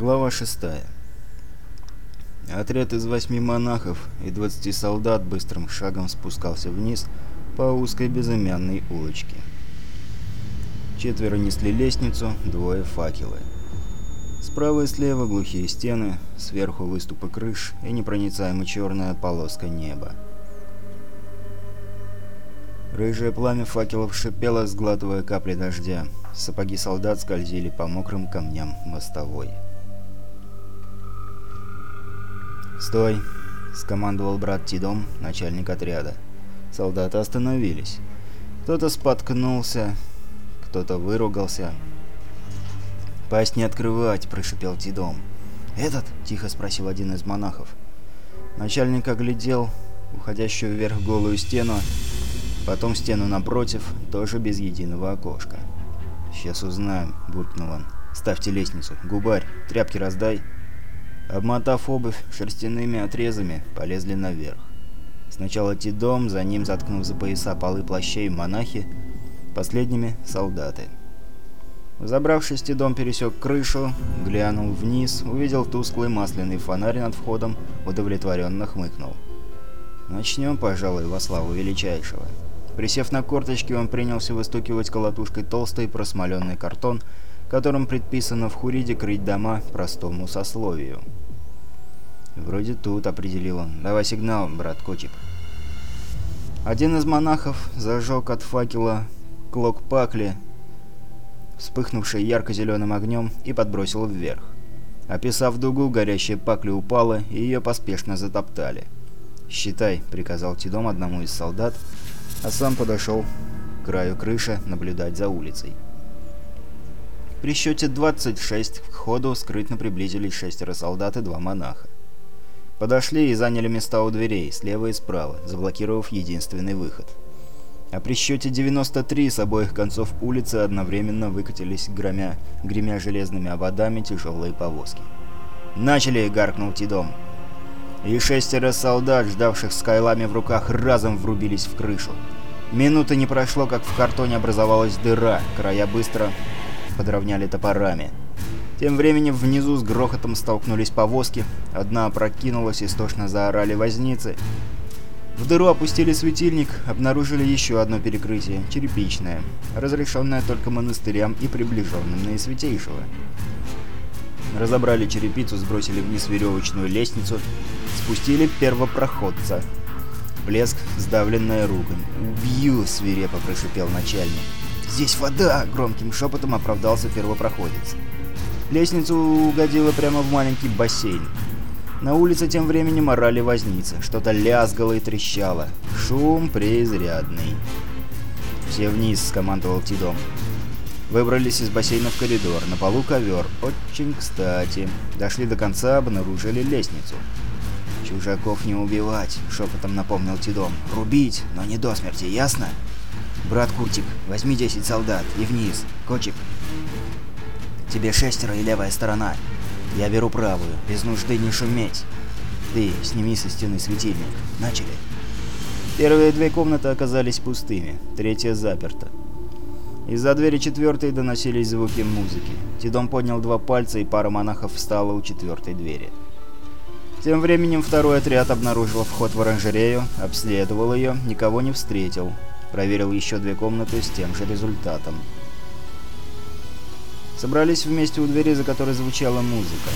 Глава 6. Отряд из восьми монахов и 20 солдат быстрым шагом спускался вниз по узкой безымянной улочке. Четверо несли лестницу, двое факелы. Справа и слева глухие стены, сверху выступы крыш и непроницаемо черная полоска неба. Рыжее пламя факелов шипело, сглатывая капли дождя. Сапоги солдат скользили по мокрым камням мостовой. «Стой!» – скомандовал брат Тидом, начальник отряда. Солдаты остановились. Кто-то споткнулся, кто-то выругался. «Пасть не открывать!» – прошипел Тидом. «Этот?» – тихо спросил один из монахов. Начальник оглядел уходящую вверх голую стену, потом стену напротив, тоже без единого окошка. «Сейчас узнаем», – буркнул он. «Ставьте лестницу. Губарь, тряпки раздай». Обмотав обувь шерстяными отрезами, полезли наверх. Сначала Тидом, за ним, заткнув за пояса полы плащей, монахи, последними — солдаты. Забравшись, Тидом пересек крышу, глянул вниз, увидел тусклый масляный фонарь над входом, удовлетворенно хмыкнул. «Начнем, пожалуй, во славу величайшего». Присев на корточки, он принялся выстукивать колотушкой толстый просмоленный картон, которым предписано в Хуриде крыть дома простому сословию. «Вроде тут», — определил он. «Давай сигнал, брат Котик». Один из монахов зажег от факела клок пакли, вспыхнувший ярко-зеленым огнем, и подбросил вверх. Описав дугу, горящая пакля упала, и ее поспешно затоптали. «Считай», — приказал Тидом одному из солдат, а сам подошел к краю крыши наблюдать за улицей. При счете 26 к ходу скрытно приблизились шестеро солдат и два монаха. Подошли и заняли места у дверей, слева и справа, заблокировав единственный выход. А при счете 93 с обоих концов улицы одновременно выкатились, громя, гремя железными ободами, тяжелые повозки. «Начали!» — гаркнул Тидом. И шестеро солдат, ждавших с кайлами в руках, разом врубились в крышу. Минуты не прошло, как в картоне образовалась дыра, края быстро подровняли топорами. Тем временем внизу с грохотом столкнулись повозки, одна опрокинулась, истошно заорали возницы. В дыру опустили светильник, обнаружили еще одно перекрытие, черепичное, разрешенное только монастырям и приближенным на наисвятейшего. Разобрали черепицу, сбросили вниз веревочную лестницу, спустили первопроходца. Блеск, сдавленная ругань. «Убью!» — свирепо прошипел начальник. «Здесь вода!» — громким шепотом оправдался первопроходец. Лестница угодила прямо в маленький бассейн. На улице тем временем орали возницы, что-то лязгало и трещало. Шум преизрядный. «Все вниз!» — скомандовал Тидом. Выбрались из бассейна в коридор, на полу ковер, очень кстати. Дошли до конца, обнаружили лестницу. «Чужаков не убивать!» — шепотом напомнил Тидом. «Рубить, но не до смерти, ясно?» «Брат Куртик, возьми 10 солдат и вниз. Кочек, Тебе шестеро и левая сторона. Я беру правую, без нужды не шуметь. Ты сними со стены светильник. Начали. Первые две комнаты оказались пустыми, третья заперта. Из-за двери четвертой доносились звуки музыки. Тидом поднял два пальца, и пара монахов встала у четвертой двери. Тем временем второй отряд обнаружил вход в оранжерею, обследовал ее, никого не встретил. Проверил еще две комнаты с тем же результатом собрались вместе у двери, за которой звучала музыка.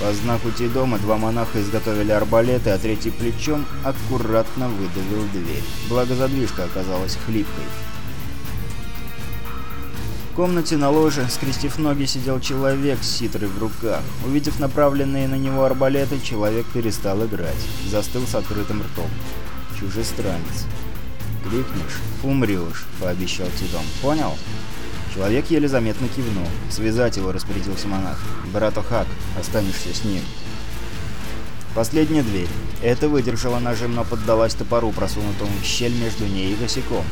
По знаку Тидома два монаха изготовили арбалеты, а третий плечом аккуратно выдавил дверь. Благо задвижка оказалась хлипкой. В комнате на ложе, скрестив ноги, сидел человек с ситрой в руках. Увидев направленные на него арбалеты, человек перестал играть. Застыл с открытым ртом. Чужестранец. «Крикнешь — умрешь», — пообещал Тидом. «Понял?» Человек еле заметно кивнул. «Связать его», — распорядился монах. «Брат Охак, останешься с ним». Последняя дверь. Это выдержала нажим, но поддалась топору, просунутому в щель между ней и косяком.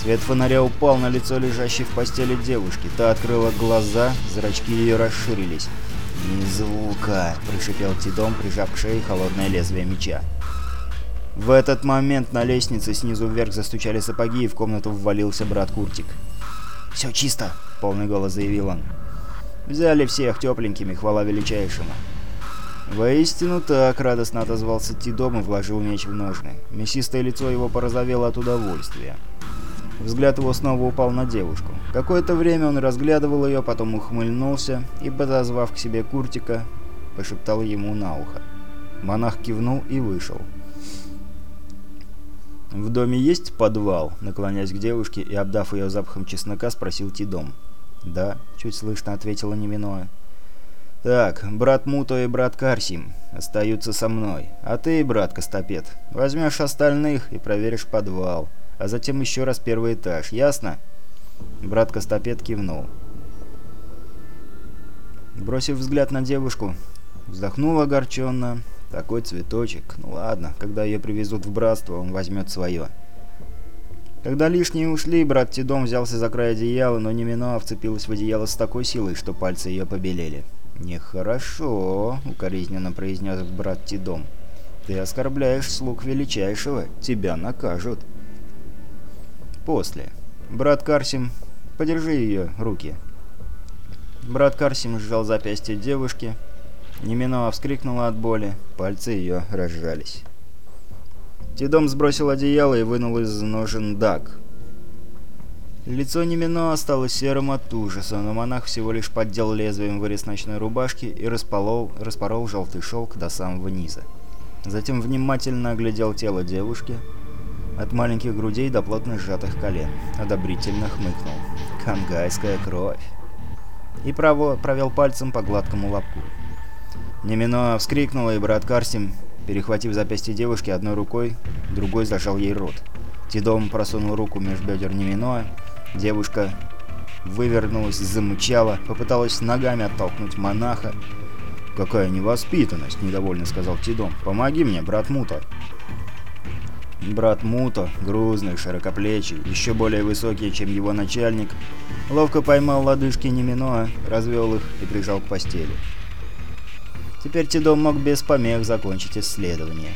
Свет фонаря упал на лицо лежащей в постели девушки. Та открыла глаза, зрачки ее расширились. «Ни звука!» – прошипел Тидом, прижав к шее холодное лезвие меча. В этот момент на лестнице снизу вверх застучали сапоги, и в комнату ввалился брат Куртик. «Все чисто!» — полный голос заявил он. «Взяли всех тепленькими, хвала величайшему!» «Воистину так!» — радостно отозвался Тидом и вложил меч в ножны. Мясистое лицо его порозовело от удовольствия. Взгляд его снова упал на девушку. Какое-то время он разглядывал ее, потом ухмыльнулся и, подозвав к себе Куртика, пошептал ему на ухо. Монах кивнул и вышел. «В доме есть подвал?» — наклоняясь к девушке и обдав ее запахом чеснока, спросил Тидом. «Да», — чуть слышно ответила Неминоя. «Так, брат Муто и брат Карсим остаются со мной, а ты, брат Костопед, возьмешь остальных и проверишь подвал, а затем еще раз первый этаж, ясно?» Брат Костопед кивнул. Бросив взгляд на девушку, вздохнул огорченно такой цветочек. Ну ладно, когда ее привезут в братство, он возьмет свое. Когда лишние ушли, брат Тидом взялся за край одеяла, но Немино вцепилась в одеяло с такой силой, что пальцы ее побелели. «Нехорошо», — укоризненно произнес брат Тидом. «Ты оскорбляешь слуг Величайшего, тебя накажут». «После. Брат Карсим, подержи ее руки». Брат Карсим сжал запястье девушки, — Неминова вскрикнула от боли, пальцы ее разжались. Тидом сбросил одеяло и вынул из ножен даг. Лицо Немино стало серым от ужаса, но монах всего лишь поддел лезвием вырез ночной рубашки и распорол, распорол желтый шелк до самого низа. Затем внимательно оглядел тело девушки, от маленьких грудей до плотно сжатых колен. Одобрительно хмыкнул. «Кангайская кровь!» И право провел пальцем по гладкому лобку. Немино вскрикнула, и брат Карсим, перехватив запястье девушки одной рукой, другой зажал ей рот. Тидом просунул руку между бедер Неминоа. Девушка вывернулась, замычала, попыталась ногами оттолкнуть монаха. «Какая невоспитанность!» – недовольно сказал Тидом. «Помоги мне, брат Мута!» Брат Мута, грузный, широкоплечий, еще более высокий, чем его начальник, ловко поймал лодыжки Неминоа, развел их и прижал к постели. Теперь Тидо мог без помех закончить исследование.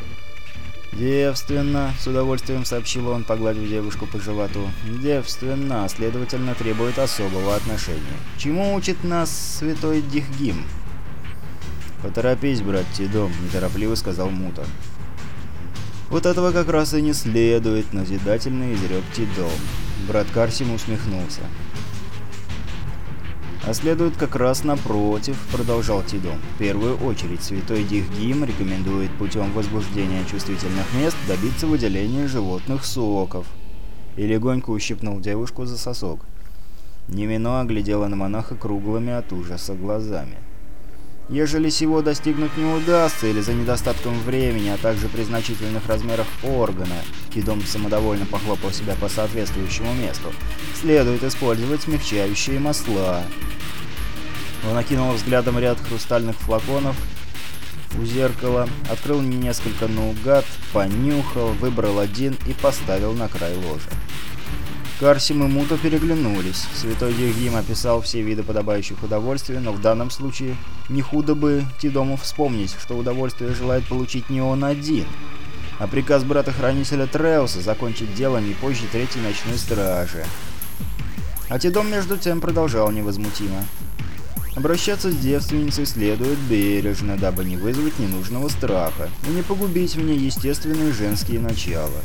«Девственно», — с удовольствием сообщил он, погладив девушку по животу. «Девственно, а, следовательно, требует особого отношения. Чему учит нас святой Дихгим?» «Поторопись, брат Тидо», — неторопливо сказал Мута. «Вот этого как раз и не следует», — назидательно изрек Тидо. Брат Карсим усмехнулся а следует как раз напротив, продолжал Тидо. В первую очередь святой Дихгим рекомендует путем возбуждения чувствительных мест добиться выделения животных соков. И легонько ущипнул девушку за сосок. Немино оглядела на монаха круглыми от ужаса глазами. Ежели сего достигнуть не удастся или за недостатком времени, а также при значительных размерах органа, Кидом самодовольно похлопал себя по соответствующему месту, следует использовать смягчающие масла. Он окинул взглядом ряд хрустальных флаконов у зеркала, открыл несколько наугад, понюхал, выбрал один и поставил на край ложа. Карсим и Муто переглянулись. Святой Дергим описал все виды подобающих удовольствий, но в данном случае не худо бы Тидому вспомнить, что удовольствие желает получить не он один, а приказ брата-хранителя Треуса закончить дело не позже Третьей Ночной Стражи. А Тидом, между тем, продолжал невозмутимо. Обращаться с девственницей следует бережно, дабы не вызвать ненужного страха и не погубить в ней естественные женские начала.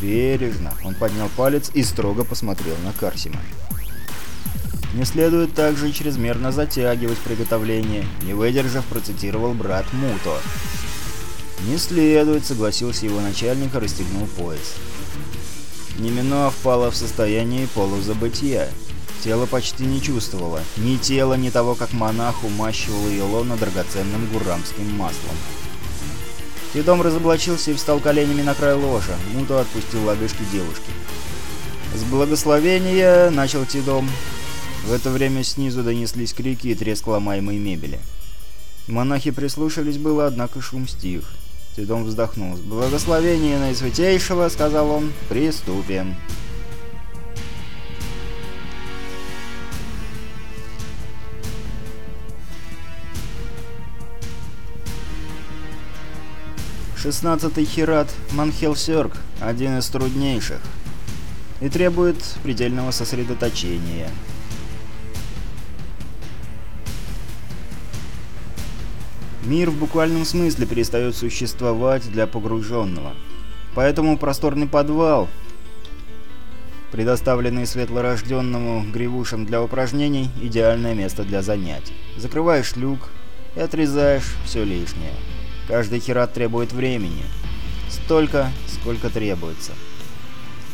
Бережно. Он поднял палец и строго посмотрел на Карсима. Не следует также чрезмерно затягивать приготовление, не выдержав, процитировал брат Муто. «Не следует», — согласился его начальник и расстегнул пояс. Немино впала в состояние полузабытия. Тело почти не чувствовало. Ни тело, ни того, как монах умащивал ее лоно драгоценным гурамским маслом. Федом разоблачился и встал коленями на край ложа. Ну Муту отпустил лодыжки девушки. «С благословения!» — начал Тидом. В это время снизу донеслись крики и треск ломаемой мебели. Монахи прислушались было, однако шум стих. Тидом вздохнул. «С благословения наисвятейшего!» — сказал он. «Приступим!» 16-й Хират Манхелсерк – один из труднейших и требует предельного сосредоточения. Мир в буквальном смысле перестает существовать для погруженного. Поэтому просторный подвал, предоставленный светлорожденному гривушем для упражнений, идеальное место для занятий. Закрываешь люк и отрезаешь все лишнее. Каждый херат требует времени. Столько, сколько требуется.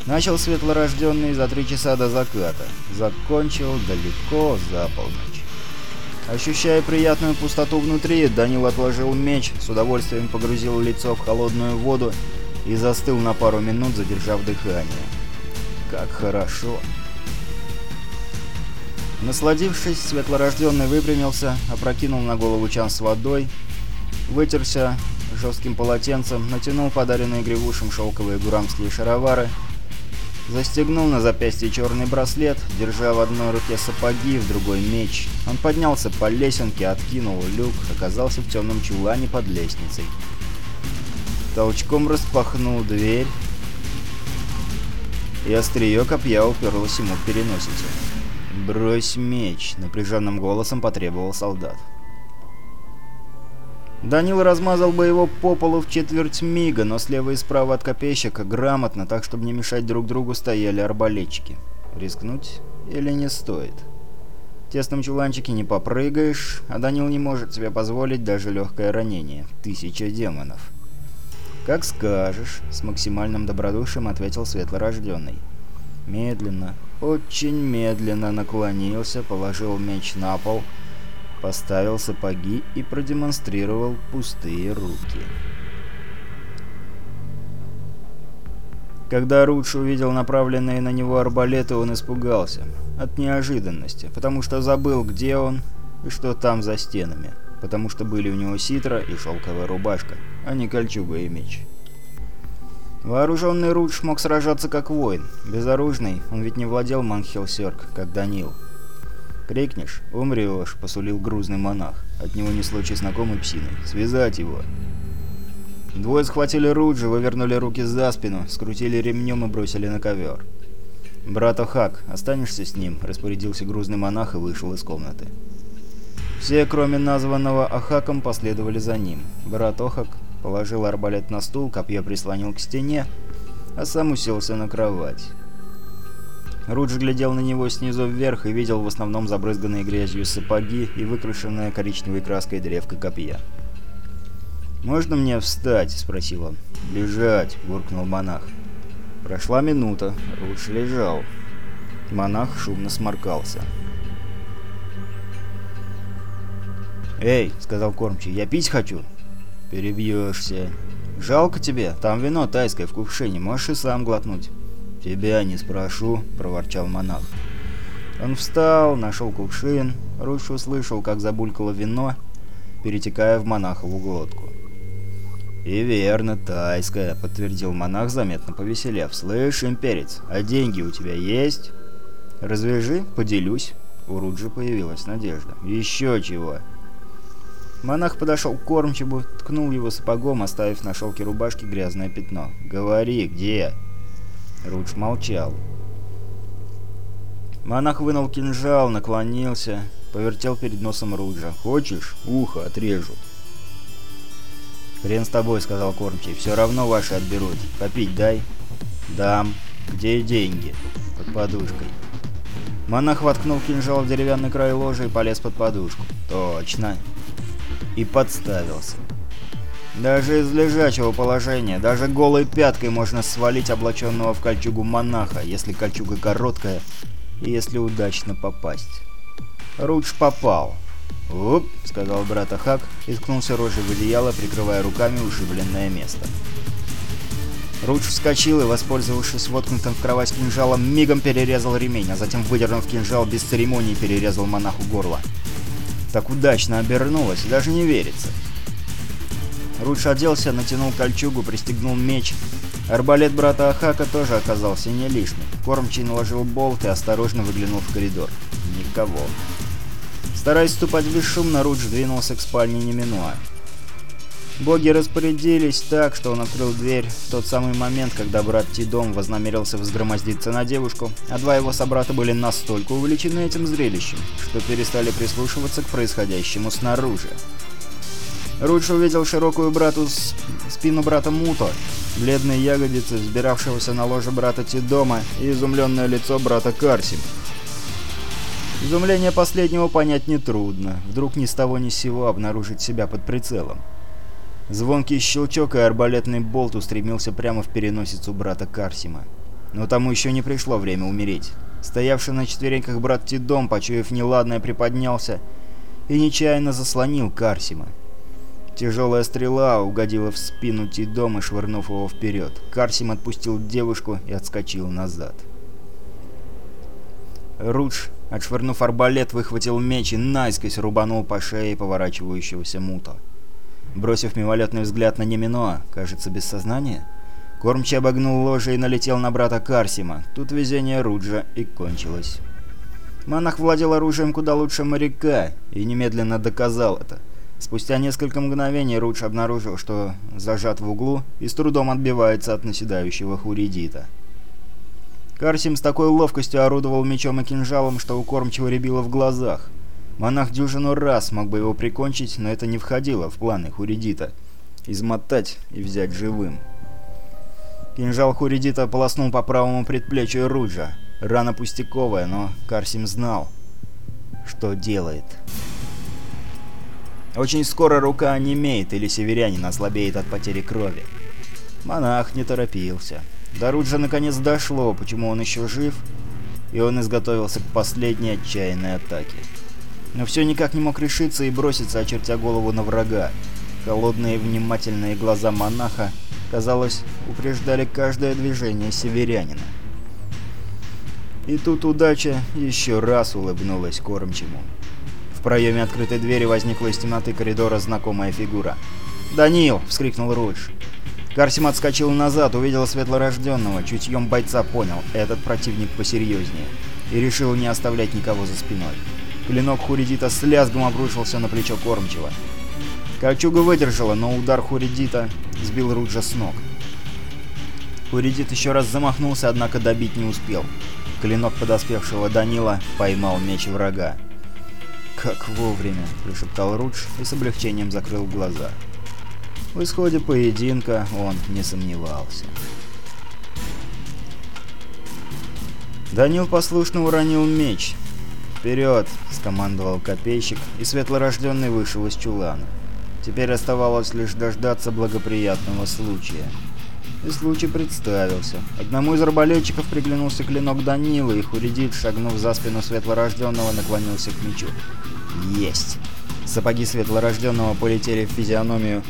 Начал светлорожденный за три часа до заката. Закончил далеко за полночь. Ощущая приятную пустоту внутри, Данил отложил меч, с удовольствием погрузил лицо в холодную воду и застыл на пару минут, задержав дыхание. Как хорошо! Насладившись, светлорожденный выпрямился, опрокинул на голову чан с водой вытерся жестким полотенцем, натянул подаренные гривушем шелковые гурамские шаровары, застегнул на запястье черный браслет, держа в одной руке сапоги, в другой меч. Он поднялся по лесенке, откинул люк, оказался в темном чулане под лестницей. Толчком распахнул дверь, и острие копья уперлось ему в переносицу. «Брось меч!» — напряженным голосом потребовал солдат. Данил размазал бы его по полу в четверть мига, но слева и справа от копейщика грамотно, так чтобы не мешать друг другу, стояли арбалетчики. Рискнуть или не стоит? В тесном чуланчике не попрыгаешь, а Данил не может себе позволить даже легкое ранение. Тысяча демонов. «Как скажешь», — с максимальным добродушием ответил светлорожденный. Медленно, очень медленно наклонился, положил меч на пол — поставил сапоги и продемонстрировал пустые руки. Когда Рудж увидел направленные на него арбалеты, он испугался. От неожиданности, потому что забыл, где он и что там за стенами. Потому что были у него ситра и шелковая рубашка, а не кольчуга и меч. Вооруженный Рудж мог сражаться как воин. Безоружный, он ведь не владел Манхилсерк, как Данил. Крикнешь — умрешь», — посулил грузный монах. От него несло чесноком и псиной. «Связать его!» Двое схватили Руджи, вывернули руки за спину, скрутили ремнем и бросили на ковер. «Брат Охак, останешься с ним», — распорядился грузный монах и вышел из комнаты. Все, кроме названного Ахаком, последовали за ним. Брат Охак положил арбалет на стул, копье прислонил к стене, а сам уселся на кровать. Рудж глядел на него снизу вверх и видел в основном забрызганные грязью сапоги и выкрашенное коричневой краской древко копья. «Можно мне встать?» — спросил он. «Лежать!» — буркнул монах. Прошла минута. Рудж лежал. Монах шумно сморкался. «Эй!» — сказал кормчий. «Я пить хочу!» «Перебьешься!» «Жалко тебе? Там вино тайское в кувшине. Можешь и сам глотнуть!» «Тебя не спрошу», — проворчал монах. Он встал, нашел кувшин, Руш услышал, как забулькало вино, перетекая в монахову глотку. «И верно, тайская», — подтвердил монах, заметно повеселев. «Слышь, имперец, а деньги у тебя есть?» «Развяжи, поделюсь». У Руджи появилась надежда. «Еще чего!» Монах подошел к кормчему, ткнул его сапогом, оставив на шелке рубашки грязное пятно. «Говори, где?» Рудж молчал. Монах вынул кинжал, наклонился, повертел перед носом Руджа. «Хочешь? Ухо отрежу». «Хрен с тобой», — сказал Кормчий. «Все равно ваши отберут. Попить дай». «Дам. Где деньги?» «Под подушкой». Монах воткнул кинжал в деревянный край ложи и полез под подушку. «Точно». И подставился. Даже из лежачего положения, даже голой пяткой можно свалить облаченного в кольчугу монаха, если кольчуга короткая и если удачно попасть. Рудж попал. уп, — сказал брат Ахак и ткнулся рожей в одеяло, прикрывая руками ушибленное место. Рудж вскочил и, воспользовавшись воткнутым в кровать кинжалом, мигом перерезал ремень, а затем, выдернув кинжал, без церемоний перерезал монаху горло. Так удачно обернулось, даже не верится. Рудж оделся, натянул кольчугу, пристегнул меч. Арбалет брата Ахака тоже оказался не лишним. Кормчий наложил болт и осторожно выглянул в коридор. Никого. Стараясь ступать бесшумно, Рудж двинулся к спальне Неминуа. Боги распорядились так, что он открыл дверь в тот самый момент, когда брат Тидом вознамерился взгромоздиться на девушку, а два его собрата были настолько увлечены этим зрелищем, что перестали прислушиваться к происходящему снаружи. Рудж увидел широкую брату с... спину брата Мута, бледные ягодицы, сбиравшегося на ложе брата Тидома и изумленное лицо брата Карсима. Изумление последнего понять нетрудно. Вдруг ни с того ни с сего обнаружить себя под прицелом. Звонкий щелчок и арбалетный болт устремился прямо в переносицу брата Карсима. Но тому еще не пришло время умереть. Стоявший на четвереньках брат Тидом, почуяв неладное, приподнялся и нечаянно заслонил Карсима. Тяжелая стрела угодила в спину Тидома, швырнув его вперед. Карсим отпустил девушку и отскочил назад. Рудж, отшвырнув арбалет, выхватил меч и наискось рубанул по шее поворачивающегося мута. Бросив мимолетный взгляд на Неминоа, кажется, без сознания, Кормчий обогнул ложе и налетел на брата Карсима. Тут везение Руджа и кончилось. Монах владел оружием куда лучше моряка и немедленно доказал это. Спустя несколько мгновений Рудж обнаружил, что зажат в углу и с трудом отбивается от наседающего хуридита. Карсим с такой ловкостью орудовал мечом и кинжалом, что у кормчего рябило в глазах. Монах дюжину раз мог бы его прикончить, но это не входило в планы хуридита. Измотать и взять живым. Кинжал хуридита полоснул по правому предплечью Руджа. Рана пустяковая, но Карсим знал, что делает. Очень скоро рука онемеет или северянин ослабеет от потери крови. Монах не торопился. До Руджа наконец дошло, почему он еще жив, и он изготовился к последней отчаянной атаке. Но все никак не мог решиться и броситься, очертя голову на врага. Холодные внимательные глаза монаха, казалось, упреждали каждое движение северянина. И тут удача еще раз улыбнулась кормчему. В проеме открытой двери возникла из темноты коридора знакомая фигура. «Даниил!» — вскрикнул Рудж. Гарсим отскочил назад, увидел светлорожденного, чутьем бойца понял, этот противник посерьезнее, и решил не оставлять никого за спиной. Клинок Хуридита с лязгом обрушился на плечо кормчего. Кольчуга выдержала, но удар Хуридита сбил Руджа с ног. Хуридит еще раз замахнулся, однако добить не успел. Клинок подоспевшего Данила поймал меч врага. «Как вовремя!» – прошептал Рудж и с облегчением закрыл глаза. В исходе поединка он не сомневался. Данил послушно уронил меч. «Вперед!» – скомандовал копейщик, и светлорожденный вышел из чулана. Теперь оставалось лишь дождаться благоприятного случая – и случай представился. Одному из арбалетчиков приглянулся клинок Данилы, и Хуридик, согнув за спину светлорожденного, наклонился к мечу. Есть! Сапоги светлорожденного полетели в физиономию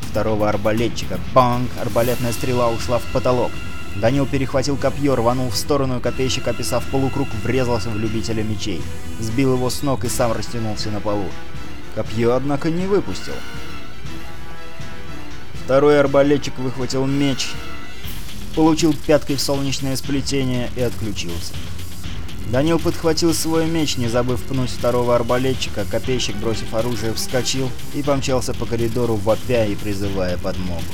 второго арбалетчика. Банг! Арбалетная стрела ушла в потолок. Данил перехватил копье, рванул в сторону, и копейщик, описав полукруг, врезался в любителя мечей. Сбил его с ног и сам растянулся на полу. Копье, однако, не выпустил. Второй арбалетчик выхватил меч, получил пяткой в солнечное сплетение и отключился. Данил подхватил свой меч, не забыв пнуть второго арбалетчика, копейщик, бросив оружие, вскочил и помчался по коридору, вопя и призывая подмогу.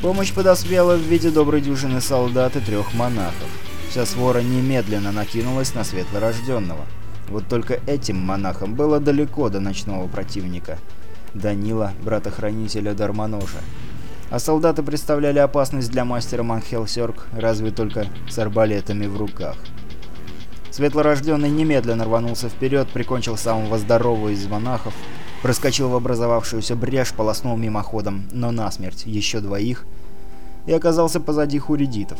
Помощь подоспела в виде доброй дюжины солдат и трех монахов. Вся свора немедленно накинулась на светлорожденного. Вот только этим монахам было далеко до ночного противника – Данила, брата-хранителя Дармоножа. А солдаты представляли опасность для мастера Манхелсерк, разве только с арбалетами в руках. Светлорожденный немедленно рванулся вперед, прикончил самого здорового из монахов, проскочил в образовавшуюся брешь, полоснул мимоходом, но насмерть еще двоих, и оказался позади хуридитов.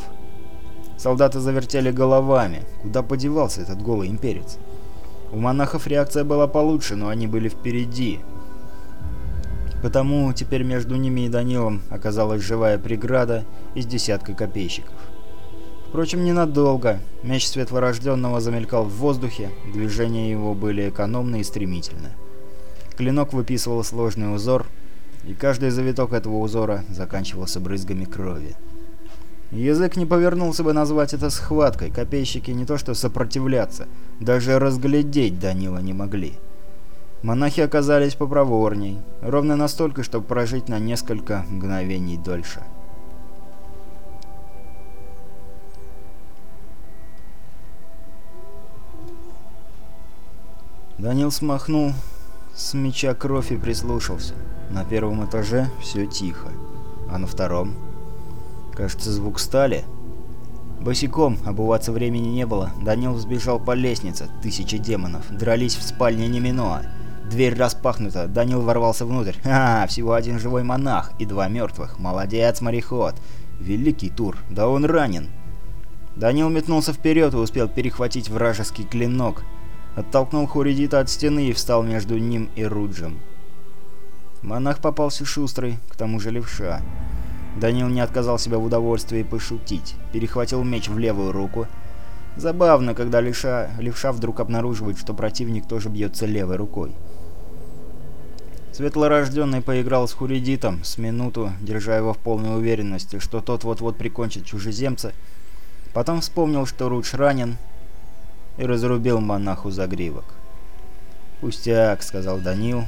Солдаты завертели головами, куда подевался этот голый имперец. У монахов реакция была получше, но они были впереди, Потому теперь между ними и Данилом оказалась живая преграда из десятка копейщиков. Впрочем, ненадолго. Меч светлорожденного замелькал в воздухе, движения его были экономны и стремительны. Клинок выписывал сложный узор, и каждый завиток этого узора заканчивался брызгами крови. Язык не повернулся бы назвать это схваткой, копейщики не то что сопротивляться, даже разглядеть Данила не могли. Монахи оказались попроворней, ровно настолько, чтобы прожить на несколько мгновений дольше. Данил смахнул с меча кровь и прислушался. На первом этаже все тихо, а на втором... Кажется, звук стали. Босиком обуваться времени не было, Данил взбежал по лестнице, тысячи демонов, дрались в спальне Неминоа. Дверь распахнута, Данил ворвался внутрь. «Ха, всего один живой монах и два мертвых. Молодец, мореход! Великий тур, да он ранен!» Данил метнулся вперед и успел перехватить вражеский клинок. Оттолкнул Хуридита от стены и встал между ним и Руджем. Монах попался шустрый, к тому же левша. Данил не отказал себя в удовольствии пошутить. Перехватил меч в левую руку. Забавно, когда левша, левша вдруг обнаруживает, что противник тоже бьется левой рукой. Светлорожденный поиграл с Хуридитом с минуту, держа его в полной уверенности, что тот вот-вот прикончит чужеземца. Потом вспомнил, что Руч ранен, и разрубил монаху загривок. «Пустяк», — сказал Данил,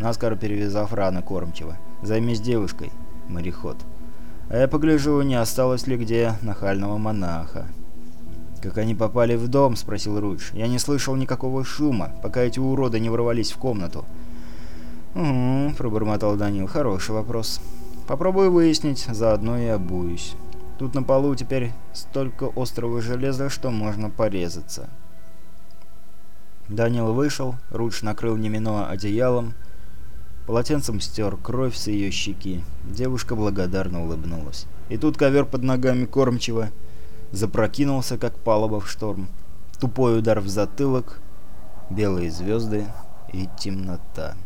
наскоро перевязав раны кормчиво. «Займись девушкой, мореход. А я погляжу, не осталось ли где нахального монаха». «Как они попали в дом?» — спросил Руч. «Я не слышал никакого шума, пока эти уроды не ворвались в комнату». «Угу», — пробормотал Данил, — «хороший вопрос. Попробую выяснить, заодно и обуюсь. Тут на полу теперь столько острого железа, что можно порезаться». Данил вышел, Рудж накрыл Немино одеялом, полотенцем стер кровь с ее щеки. Девушка благодарно улыбнулась. И тут ковер под ногами кормчиво запрокинулся, как палуба в шторм. Тупой удар в затылок, белые звезды и темнота.